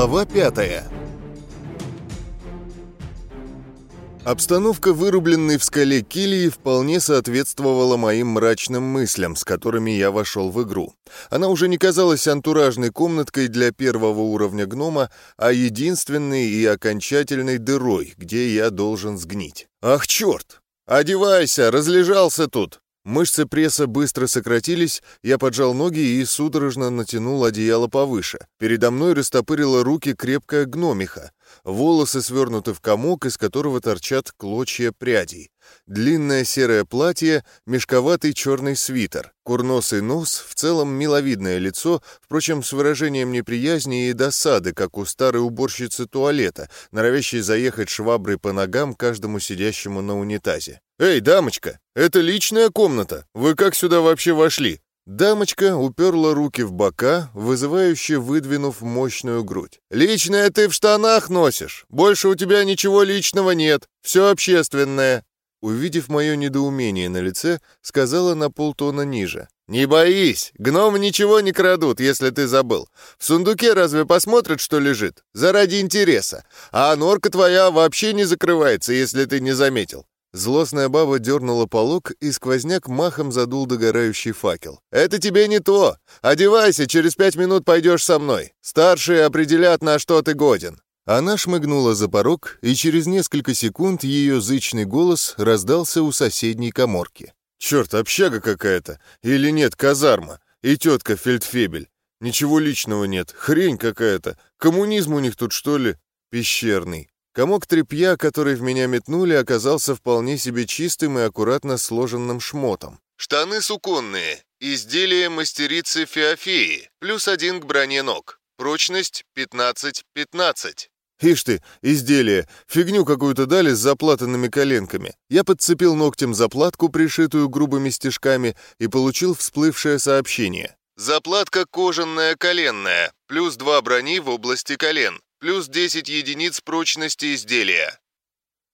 Глава пятая Обстановка, вырубленной в скале килии, вполне соответствовала моим мрачным мыслям, с которыми я вошел в игру. Она уже не казалась антуражной комнаткой для первого уровня гнома, а единственной и окончательной дырой, где я должен сгнить. «Ах, черт! Одевайся, разлежался тут!» Мышцы пресса быстро сократились, я поджал ноги и судорожно натянул одеяло повыше. Передо мной растопырила руки крепкая гномиха. Волосы свернуты в комок, из которого торчат клочья прядей. Длинное серое платье, мешковатый черный свитер, курносый нос, в целом миловидное лицо, впрочем, с выражением неприязни и досады, как у старой уборщицы туалета, норовящей заехать шваброй по ногам каждому сидящему на унитазе. «Эй, дамочка, это личная комната. Вы как сюда вообще вошли?» Дамочка уперла руки в бока, вызывающе выдвинув мощную грудь. «Личное ты в штанах носишь. Больше у тебя ничего личного нет. Все общественное». Увидев мое недоумение на лице, сказала на полтона ниже. «Не боись, гномы ничего не крадут, если ты забыл. В сундуке разве посмотрят, что лежит? Заради интереса. А норка твоя вообще не закрывается, если ты не заметил. Злостная баба дернула полог, и сквозняк махом задул догорающий факел. «Это тебе не то! Одевайся, через пять минут пойдешь со мной. Старшие определят, на что ты годен». Она шмыгнула за порог, и через несколько секунд ее зычный голос раздался у соседней коморки. «Черт, общага какая-то! Или нет, казарма! И тетка Фельдфебель! Ничего личного нет, хрень какая-то! Коммунизм у них тут, что ли? Пещерный!» Комок тряпья, который в меня метнули, оказался вполне себе чистым и аккуратно сложенным шмотом. Штаны суконные. Изделие мастерицы Феофеи. Плюс один к броне ног. Прочность 15-15. Ишь ты, изделие. Фигню какую-то дали с заплатанными коленками. Я подцепил ногтем заплатку, пришитую грубыми стежками, и получил всплывшее сообщение. Заплатка кожаная коленная. Плюс два брони в области колен плюс 10 единиц прочности изделия.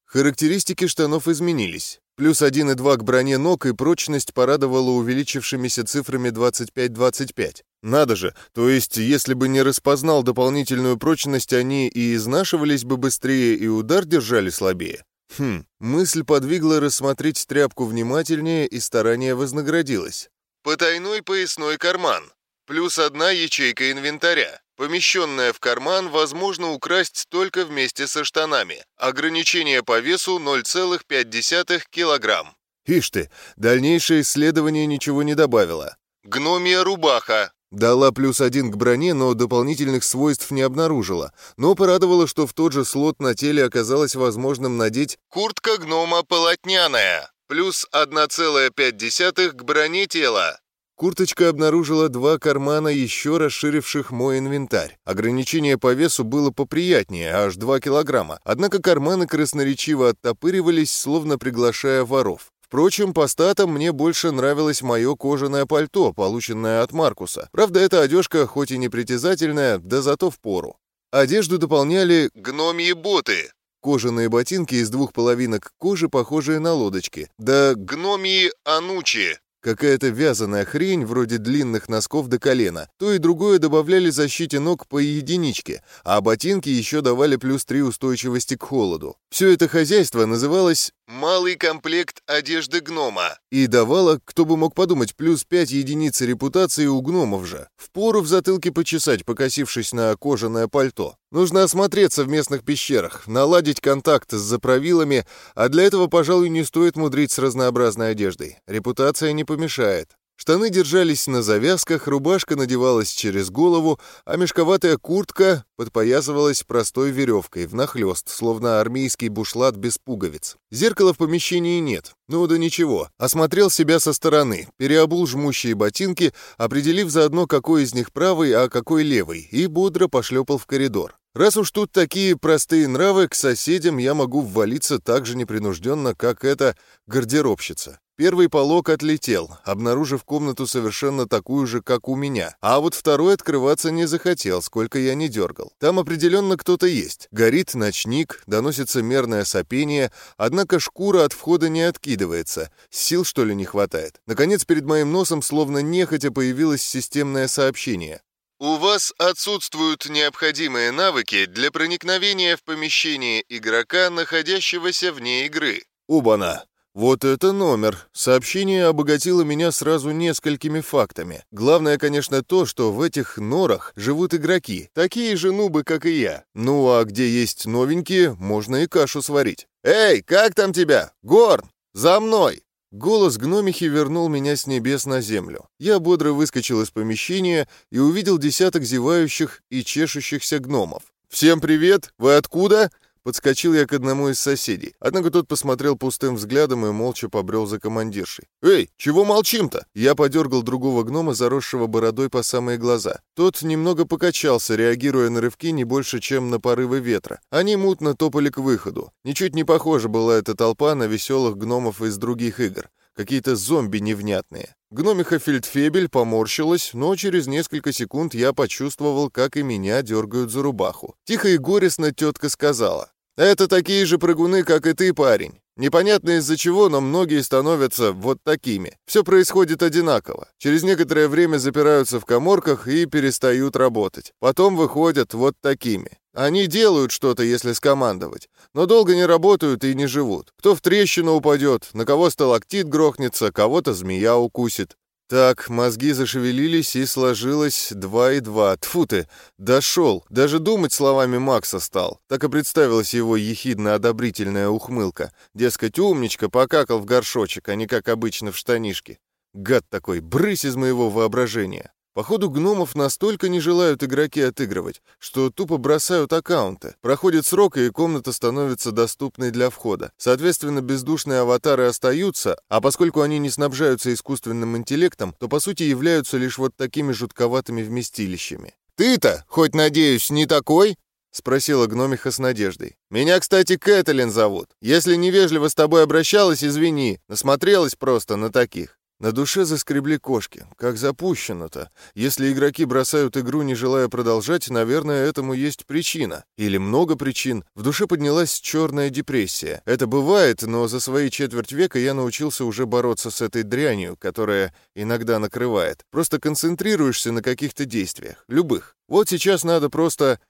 Характеристики штанов изменились. Плюс 1,2 к броне ног и прочность порадовала увеличившимися цифрами 25-25. Надо же, то есть, если бы не распознал дополнительную прочность, они и изнашивались бы быстрее, и удар держали слабее. Хм, мысль подвигла рассмотреть тряпку внимательнее, и старание вознаградилось. Потайной поясной карман. Плюс одна ячейка инвентаря. Помещенное в карман возможно украсть только вместе со штанами. Ограничение по весу 0,5 килограмм. Ишь ты, дальнейшее исследование ничего не добавило. Гномия рубаха. Дала плюс один к броне, но дополнительных свойств не обнаружила. Но порадовало, что в тот же слот на теле оказалось возможным надеть «Куртка гнома полотняная». Плюс 1,5 к броне тела. Курточка обнаружила два кармана, еще расширивших мой инвентарь. Ограничение по весу было поприятнее, аж 2 килограмма. Однако карманы красноречиво оттопыривались, словно приглашая воров. Впрочем, по статам мне больше нравилось мое кожаное пальто, полученное от Маркуса. Правда, эта одежка хоть и непритязательная, да зато в пору. Одежду дополняли гномьи боты, кожаные ботинки из двух половинок кожи, похожие на лодочки, да гномьи анучи, Какая-то вязаная хрень, вроде длинных носков до колена. То и другое добавляли защите ног по единичке, а ботинки еще давали плюс три устойчивости к холоду. Все это хозяйство называлось «малый комплект одежды гнома» и давало, кто бы мог подумать, плюс пять единиц репутации у гномов же. Впору в затылке почесать, покосившись на кожаное пальто. Нужно осмотреться в местных пещерах, наладить контакт с заправилами, а для этого, пожалуй, не стоит мудрить с разнообразной одеждой. Репутация не помешает. Штаны держались на завязках, рубашка надевалась через голову, а мешковатая куртка подпоясывалась простой веревкой, внахлёст, словно армейский бушлат без пуговиц. Зеркала в помещении нет. Ну да ничего. Осмотрел себя со стороны, переобул жмущие ботинки, определив заодно, какой из них правый, а какой левый, и бодро пошлепал в коридор. Раз уж тут такие простые нравы, к соседям я могу ввалиться так же непринужденно, как эта гардеробщица. Первый полог отлетел, обнаружив комнату совершенно такую же, как у меня. А вот второй открываться не захотел, сколько я не дергал. Там определенно кто-то есть. Горит ночник, доносится мерное сопение, однако шкура от входа не откидывается. Сил, что ли, не хватает. Наконец, перед моим носом словно нехотя появилось системное сообщение. У вас отсутствуют необходимые навыки для проникновения в помещение игрока, находящегося вне игры. Убана. Вот это номер. Сообщение обогатило меня сразу несколькими фактами. Главное, конечно, то, что в этих норах живут игроки, такие же нубы, как и я. Ну а где есть новенькие, можно и кашу сварить. «Эй, как там тебя? Горн! За мной!» Голос гномихи вернул меня с небес на землю. Я бодро выскочил из помещения и увидел десяток зевающих и чешущихся гномов. «Всем привет! Вы откуда?» Подскочил я к одному из соседей. Однако тот посмотрел пустым взглядом и молча побрел за командиршей. «Эй, чего молчим-то?» Я подергал другого гнома, заросшего бородой по самые глаза. Тот немного покачался, реагируя на рывки не больше, чем на порывы ветра. Они мутно топали к выходу. Ничуть не похожа была эта толпа на веселых гномов из других игр. Какие-то зомби невнятные. Гномиха Фельдфебель поморщилась, но через несколько секунд я почувствовал, как и меня дергают за рубаху. Тихо и горестно тетка сказала. Это такие же прыгуны, как и ты, парень. Непонятно из-за чего, но многие становятся вот такими. Все происходит одинаково. Через некоторое время запираются в коморках и перестают работать. Потом выходят вот такими. Они делают что-то, если скомандовать, но долго не работают и не живут. Кто в трещину упадет, на кого сталактит грохнется, кого-то змея укусит. Так, мозги зашевелились, и сложилось два и два. Тфу ты, дошел. Даже думать словами Макса стал. Так и представилась его ехидно-одобрительная ухмылка. Дескать, умничка, покакал в горшочек, а не как обычно в штанишке. Гад такой, брысь из моего воображения. Походу, гномов настолько не желают игроки отыгрывать, что тупо бросают аккаунты. Проходит срок, и комната становится доступной для входа. Соответственно, бездушные аватары остаются, а поскольку они не снабжаются искусственным интеллектом, то по сути являются лишь вот такими жутковатыми вместилищами. «Ты-то, хоть, надеюсь, не такой?» — спросила гномиха с надеждой. «Меня, кстати, Кэтлин зовут. Если невежливо с тобой обращалась, извини. Насмотрелась просто на таких». На душе заскребли кошки. Как запущено-то? Если игроки бросают игру, не желая продолжать, наверное, этому есть причина. Или много причин. В душе поднялась черная депрессия. Это бывает, но за свои четверть века я научился уже бороться с этой дрянью, которая иногда накрывает. Просто концентрируешься на каких-то действиях. Любых. Вот сейчас надо просто...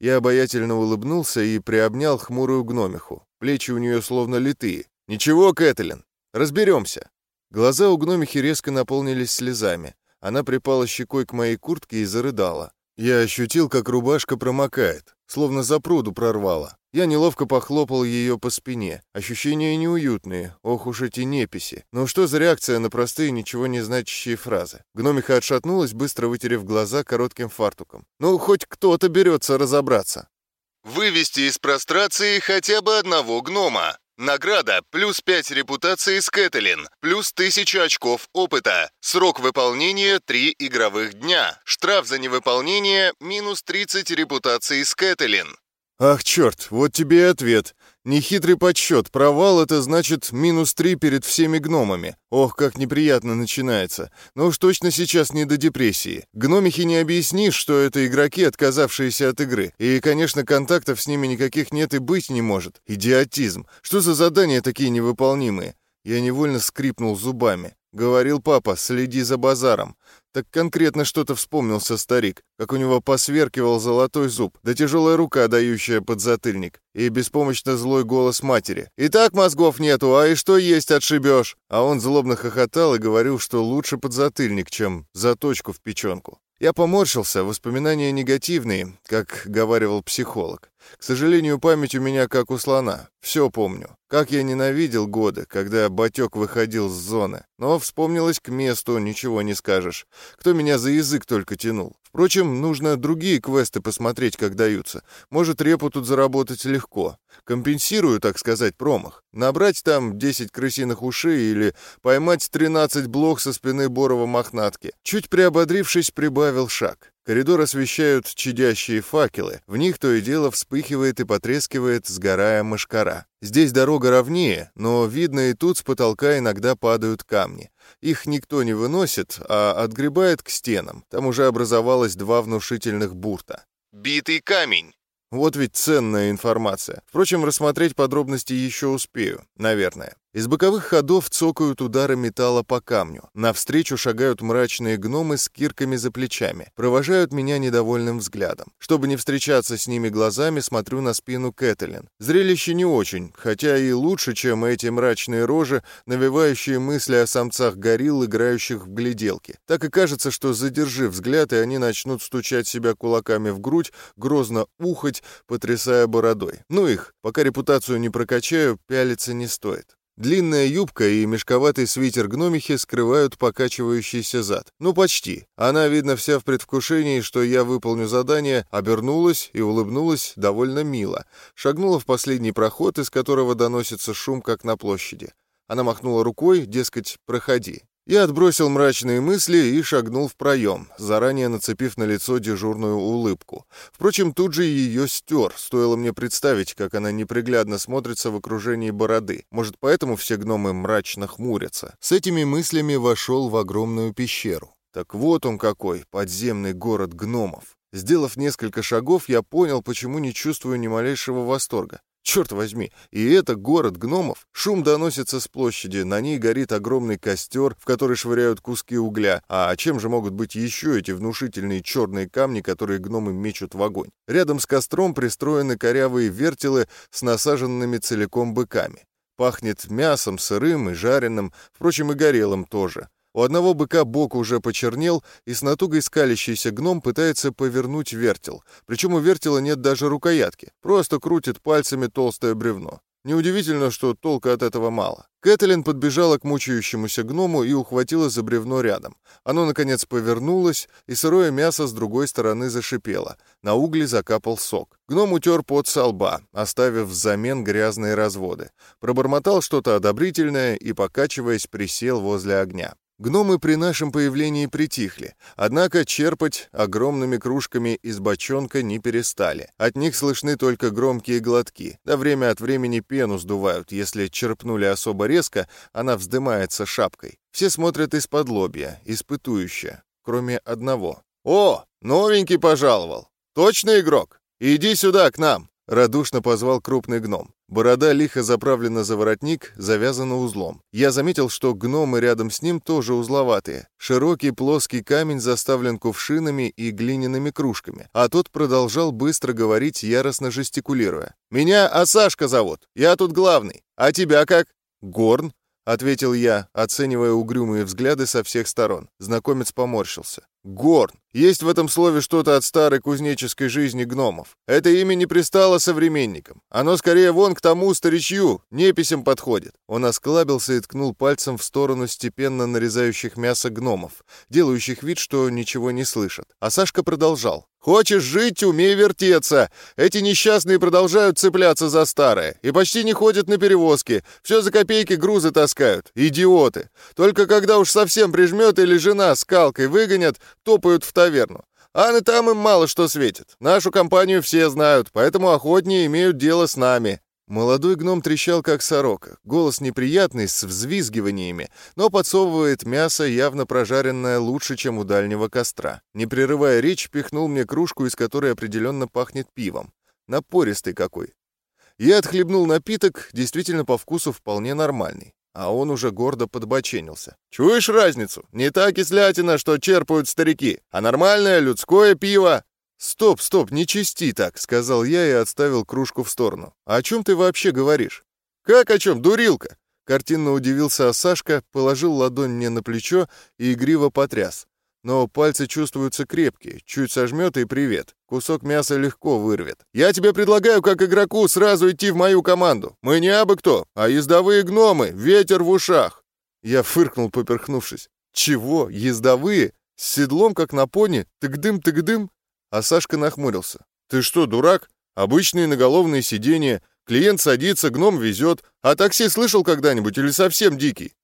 Я обаятельно улыбнулся и приобнял хмурую гномиху. Плечи у нее словно литые. «Ничего, Кэтлин, разберемся». Глаза у гномихи резко наполнились слезами. Она припала щекой к моей куртке и зарыдала. Я ощутил, как рубашка промокает, словно за пруду прорвала. Я неловко похлопал ее по спине. Ощущения неуютные, ох уж эти неписи. Но что за реакция на простые, ничего не значащие фразы? Гномиха отшатнулась, быстро вытерев глаза коротким фартуком. Ну, хоть кто-то берется разобраться. «Вывести из прострации хотя бы одного гнома», Награда плюс 5 репутации с Кэтлин, плюс 1000 очков опыта. Срок выполнения 3 игровых дня. Штраф за невыполнение минус 30 репутации с Кэтлин. Ах, черт, вот тебе и ответ. Нехитрый подсчет. Провал — это значит минус три перед всеми гномами. Ох, как неприятно начинается. Но уж точно сейчас не до депрессии. Гномихи не объяснишь, что это игроки, отказавшиеся от игры. И, конечно, контактов с ними никаких нет и быть не может. Идиотизм. Что за задания такие невыполнимые? Я невольно скрипнул зубами. Говорил папа, следи за базаром. Так конкретно что-то вспомнился старик, как у него посверкивал золотой зуб, да тяжелая рука, дающая подзатыльник, и беспомощно злой голос матери. «И так мозгов нету, а и что есть отшибешь?» А он злобно хохотал и говорил, что лучше подзатыльник, чем заточку в печенку. Я поморщился, воспоминания негативные, как говаривал психолог. К сожалению, память у меня как у слона. Все помню. Как я ненавидел годы, когда батек выходил с зоны. Но вспомнилось к месту, ничего не скажешь. Кто меня за язык только тянул. Впрочем, нужно другие квесты посмотреть, как даются. Может, репу тут заработать легко. Компенсирую, так сказать, промах. Набрать там 10 крысиных ушей или поймать 13 блох со спины Борова мохнатки. Чуть приободрившись, прибавил шаг. Коридор освещают чадящие факелы. В них то и дело вспыхивает и потрескивает, сгорая мышкара. Здесь дорога ровнее, но видно и тут с потолка иногда падают камни. Их никто не выносит, а отгребает к стенам. Там уже образовалось два внушительных бурта. «Битый камень!» Вот ведь ценная информация. Впрочем, рассмотреть подробности еще успею, наверное. Из боковых ходов цокают удары металла по камню. Навстречу шагают мрачные гномы с кирками за плечами. Провожают меня недовольным взглядом. Чтобы не встречаться с ними глазами, смотрю на спину Кэтлин. Зрелище не очень, хотя и лучше, чем эти мрачные рожи, навевающие мысли о самцах горилл, играющих в гляделки. Так и кажется, что задержи взгляд, и они начнут стучать себя кулаками в грудь, грозно ухать, потрясая бородой. Ну их, пока репутацию не прокачаю, пялиться не стоит. Длинная юбка и мешковатый свитер гномихи скрывают покачивающийся зад. Ну, почти. Она, видно, вся в предвкушении, что я выполню задание, обернулась и улыбнулась довольно мило. Шагнула в последний проход, из которого доносится шум, как на площади. Она махнула рукой, дескать, проходи. Я отбросил мрачные мысли и шагнул в проем, заранее нацепив на лицо дежурную улыбку. Впрочем, тут же ее стер, стоило мне представить, как она неприглядно смотрится в окружении бороды. Может, поэтому все гномы мрачно хмурятся. С этими мыслями вошел в огромную пещеру. Так вот он какой, подземный город гномов. Сделав несколько шагов, я понял, почему не чувствую ни малейшего восторга. Черт возьми, и это город гномов. Шум доносится с площади, на ней горит огромный костер, в который швыряют куски угля. А чем же могут быть еще эти внушительные черные камни, которые гномы мечут в огонь? Рядом с костром пристроены корявые вертелы с насаженными целиком быками. Пахнет мясом сырым и жареным, впрочем, и горелым тоже. У одного быка бок уже почернел, и с натугой скалящийся гном пытается повернуть вертел. Причем у вертела нет даже рукоятки, просто крутит пальцами толстое бревно. Неудивительно, что толка от этого мало. Кэтлин подбежала к мучающемуся гному и ухватила за бревно рядом. Оно, наконец, повернулось, и сырое мясо с другой стороны зашипело. На угли закапал сок. Гном утер пот со лба, оставив взамен грязные разводы. Пробормотал что-то одобрительное и, покачиваясь, присел возле огня. Гномы при нашем появлении притихли, однако черпать огромными кружками из бочонка не перестали. От них слышны только громкие глотки, да время от времени пену сдувают, если черпнули особо резко, она вздымается шапкой. Все смотрят из-под лобья, испытующе, кроме одного. «О, новенький пожаловал! Точно игрок? Иди сюда, к нам!» Радушно позвал крупный гном. Борода лихо заправлена за воротник, завязана узлом. Я заметил, что гномы рядом с ним тоже узловатые. Широкий плоский камень заставлен кувшинами и глиняными кружками, а тот продолжал быстро говорить, яростно жестикулируя. «Меня Асашка зовут, я тут главный. А тебя как?» «Горн», — ответил я, оценивая угрюмые взгляды со всех сторон. Знакомец поморщился. Горн. Есть в этом слове что-то от старой кузнеческой жизни гномов. Это имя не пристало современникам. Оно скорее вон к тому старичью, неписям подходит. Он осклабился и ткнул пальцем в сторону степенно нарезающих мясо гномов, делающих вид, что ничего не слышат. А Сашка продолжал. Хочешь жить, умей вертеться. Эти несчастные продолжают цепляться за старое и почти не ходят на перевозки. Все за копейки грузы таскают. Идиоты. Только когда уж совсем прижмет или жена скалкой выгонят, топают в таверну. А там им мало что светит. Нашу компанию все знают, поэтому охотнее имеют дело с нами. Молодой гном трещал, как сорока. Голос неприятный, с взвизгиваниями, но подсовывает мясо, явно прожаренное лучше, чем у дальнего костра. Не прерывая речь, пихнул мне кружку, из которой определенно пахнет пивом. Напористый какой. Я отхлебнул напиток, действительно по вкусу вполне нормальный. А он уже гордо подбоченился. «Чуешь разницу? Не та кислятина, что черпают старики, а нормальное людское пиво!» «Стоп, стоп, не чисти так», — сказал я и отставил кружку в сторону. «О чем ты вообще говоришь?» «Как о чем, дурилка?» Картинно удивился Сашка, положил ладонь мне на плечо и игриво потряс. Но пальцы чувствуются крепкие, чуть сожмет и привет. Кусок мяса легко вырвет. Я тебе предлагаю, как игроку, сразу идти в мою команду. Мы не абы кто, а ездовые гномы, ветер в ушах. Я фыркнул, поперхнувшись. Чего? Ездовые? С седлом, как на пони? Тык-дым-тык-дым? А Сашка нахмурился. «Ты что, дурак? Обычные наголовные сиденья. Клиент садится, гном везет. А такси слышал когда-нибудь или совсем дикий?»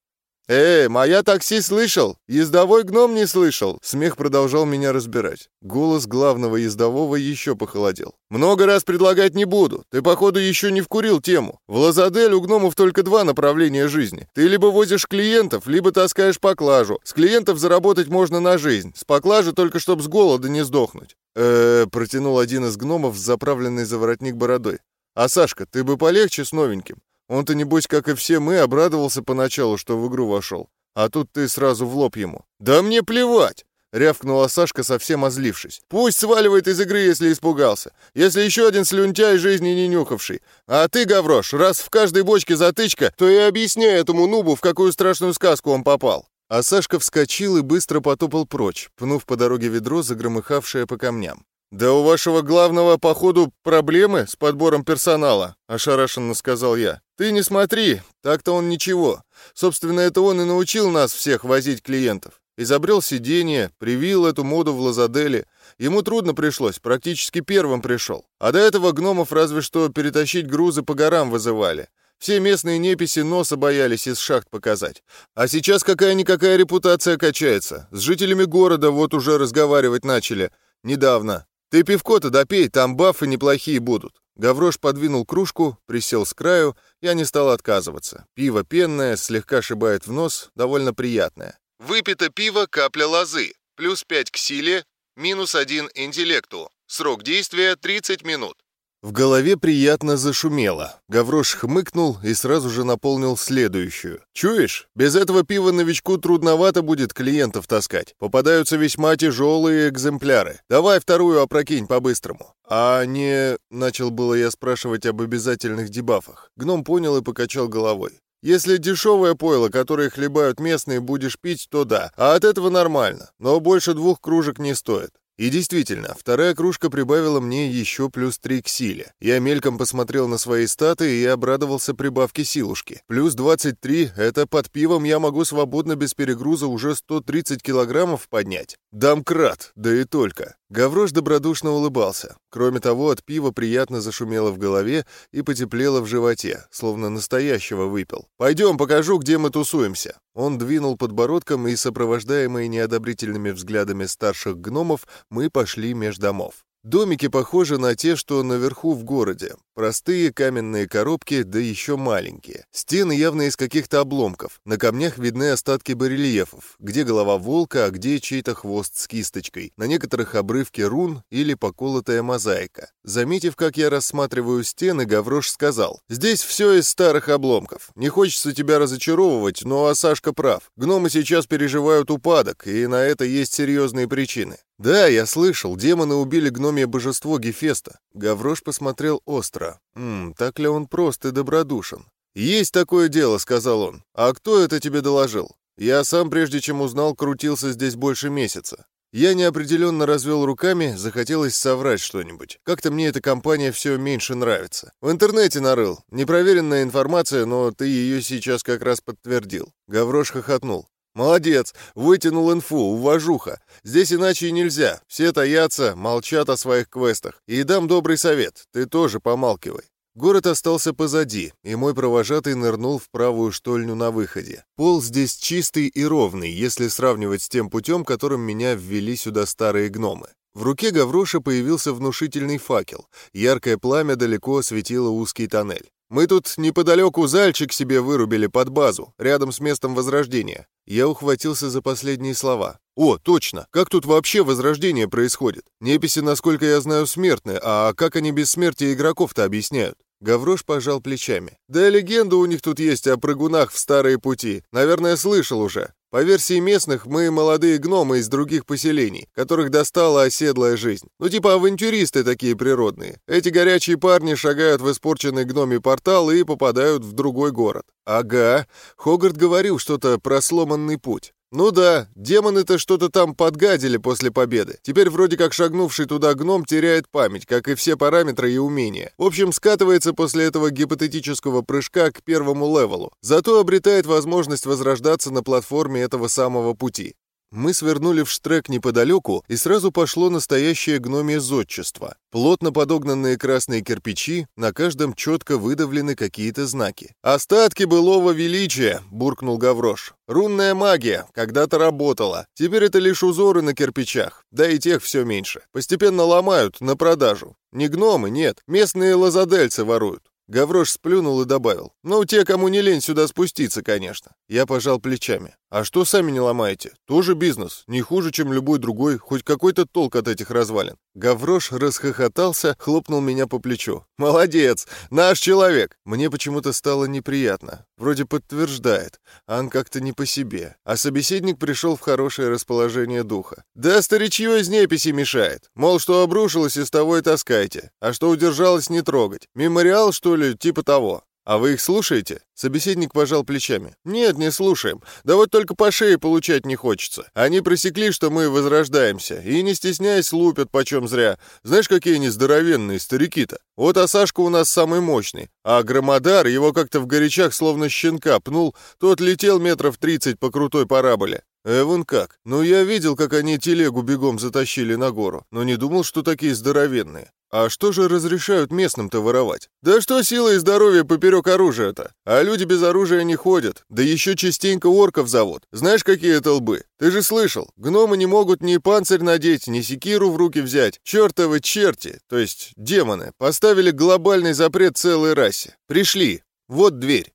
«Эй, моя такси слышал! Ездовой гном не слышал!» Смех продолжал меня разбирать. Голос главного ездового еще похолодел. «Много раз предлагать не буду. Ты, походу, еще не вкурил тему. В Лазадель у гномов только два направления жизни. Ты либо возишь клиентов, либо таскаешь поклажу. С клиентов заработать можно на жизнь. С поклажи только чтоб с голода не сдохнуть. э протянул один из гномов с заправленной за воротник бородой. «А, Сашка, ты бы полегче с новеньким. Он-то, небось, как и все мы, обрадовался поначалу, что в игру вошел. А тут ты сразу в лоб ему. «Да мне плевать!» — рявкнула Сашка, совсем озлившись. «Пусть сваливает из игры, если испугался. Если еще один слюнтяй жизни не нюхавший. А ты, Гаврош, раз в каждой бочке затычка, то и объясняй этому нубу, в какую страшную сказку он попал». А Сашка вскочил и быстро потопал прочь, пнув по дороге ведро, загромыхавшее по камням. «Да у вашего главного, походу, проблемы с подбором персонала», — ошарашенно сказал я. «Ты не смотри, так-то он ничего. Собственно, это он и научил нас всех возить клиентов. Изобрел сиденье, привил эту моду в Лазаделе. Ему трудно пришлось, практически первым пришел. А до этого гномов разве что перетащить грузы по горам вызывали. Все местные неписи носа боялись из шахт показать. А сейчас какая-никакая репутация качается. С жителями города вот уже разговаривать начали. Недавно. «Ты пивко-то допей, там бафы неплохие будут». Гаврош подвинул кружку, присел с краю, я не стал отказываться. Пиво пенное, слегка шибает в нос, довольно приятное. Выпито пиво капля лозы, плюс 5 к силе, минус 1 интеллекту. Срок действия 30 минут. В голове приятно зашумело. Гаврош хмыкнул и сразу же наполнил следующую. «Чуешь? Без этого пива новичку трудновато будет клиентов таскать. Попадаются весьма тяжелые экземпляры. Давай вторую опрокинь по-быстрому». «А не...» — начал было я спрашивать об обязательных дебафах. Гном понял и покачал головой. Если дешевое пойло, которое хлебают местные, будешь пить, то да. А от этого нормально. Но больше двух кружек не стоит. И действительно, вторая кружка прибавила мне еще плюс три к силе. Я мельком посмотрел на свои статы и обрадовался прибавке силушки. Плюс 23 — это под пивом я могу свободно без перегруза уже 130 килограммов поднять. Дамкрат, да и только. Гаврош добродушно улыбался. Кроме того, от пива приятно зашумело в голове и потеплело в животе, словно настоящего выпил. «Пойдем, покажу, где мы тусуемся». Он двинул подбородком, и, сопровождаемые неодобрительными взглядами старших гномов, мы пошли меж домов. Домики похожи на те, что наверху в городе. Простые каменные коробки, да еще маленькие. Стены явно из каких-то обломков. На камнях видны остатки барельефов, где голова волка, а где чей-то хвост с кисточкой. На некоторых обрывки рун или поколотая мозаика. Заметив, как я рассматриваю стены, Гаврош сказал, «Здесь все из старых обломков. Не хочется тебя разочаровывать, но а Сашка прав. Гномы сейчас переживают упадок, и на это есть серьезные причины. «Да, я слышал, демоны убили гномье божество Гефеста». Гаврош посмотрел остро. «Ммм, так ли он прост и добродушен?» «Есть такое дело», — сказал он. «А кто это тебе доложил?» «Я сам, прежде чем узнал, крутился здесь больше месяца. Я неопределенно развел руками, захотелось соврать что-нибудь. Как-то мне эта компания все меньше нравится. В интернете нарыл. Непроверенная информация, но ты ее сейчас как раз подтвердил. Гаврош хохотнул. «Молодец! Вытянул инфу, уважуха. Здесь иначе и нельзя. Все таятся, молчат о своих квестах. И дам добрый совет. Ты тоже помалкивай». Город остался позади, и мой провожатый нырнул в правую штольню на выходе. Пол здесь чистый и ровный, если сравнивать с тем путем, которым меня ввели сюда старые гномы. В руке Гавроша появился внушительный факел. Яркое пламя далеко осветило узкий тоннель. Мы тут неподалеку зальчик себе вырубили под базу, рядом с местом возрождения. Я ухватился за последние слова. О, точно! Как тут вообще возрождение происходит? Неписи, насколько я знаю, смертны, а как они бессмертие игроков-то объясняют? Гаврош пожал плечами. «Да легенда у них тут есть о прыгунах в старые пути. Наверное, слышал уже. По версии местных, мы молодые гномы из других поселений, которых достала оседлая жизнь. Ну типа авантюристы такие природные. Эти горячие парни шагают в испорченный гномий портал и попадают в другой город. Ага, Хогарт говорил что-то про сломанный путь. Ну да, демоны-то что-то там подгадили после победы. Теперь вроде как шагнувший туда гном теряет память, как и все параметры и умения. В общем, скатывается после этого гипотетического прыжка к первому левелу. Зато обретает возможность возрождаться на платформе этого самого пути. Мы свернули в штрек неподалеку, и сразу пошло настоящее гномье зодчество. Плотно подогнанные красные кирпичи, на каждом четко выдавлены какие-то знаки. «Остатки былого величия!» — буркнул Гаврош. «Рунная магия. Когда-то работала. Теперь это лишь узоры на кирпичах. Да и тех все меньше. Постепенно ломают на продажу. Не гномы, нет. Местные лазадельцы воруют. Гаврош сплюнул и добавил. «Ну, те, кому не лень сюда спуститься, конечно». Я пожал плечами. «А что сами не ломаете? Тоже бизнес. Не хуже, чем любой другой. Хоть какой-то толк от этих развалин». Гаврош расхохотался, хлопнул меня по плечу. «Молодец! Наш человек!» Мне почему-то стало неприятно. Вроде подтверждает. Ан как-то не по себе. А собеседник пришел в хорошее расположение духа. «Да старичье из неписи мешает. Мол, что обрушилось, из того и таскайте. А что удержалось, не трогать. Мемориал, что ли, типа того. «А вы их слушаете?» Собеседник пожал плечами. «Нет, не слушаем. Да вот только по шее получать не хочется. Они просекли, что мы возрождаемся, и, не стесняясь, лупят почем зря. Знаешь, какие они здоровенные старики-то? Вот Асашка у нас самый мощный, а Громодар его как-то в горячах словно щенка пнул, тот летел метров тридцать по крутой параболе. Эван как? Ну, я видел, как они телегу бегом затащили на гору, но не думал, что такие здоровенные. А что же разрешают местным-то воровать? Да что сила и здоровье поперек оружия-то? А люди без оружия не ходят. Да еще частенько орков зовут. Знаешь, какие это лбы? Ты же слышал, гномы не могут ни панцирь надеть, ни секиру в руки взять. Чертовы черти, то есть демоны, поставили глобальный запрет целой расе. Пришли. Вот дверь.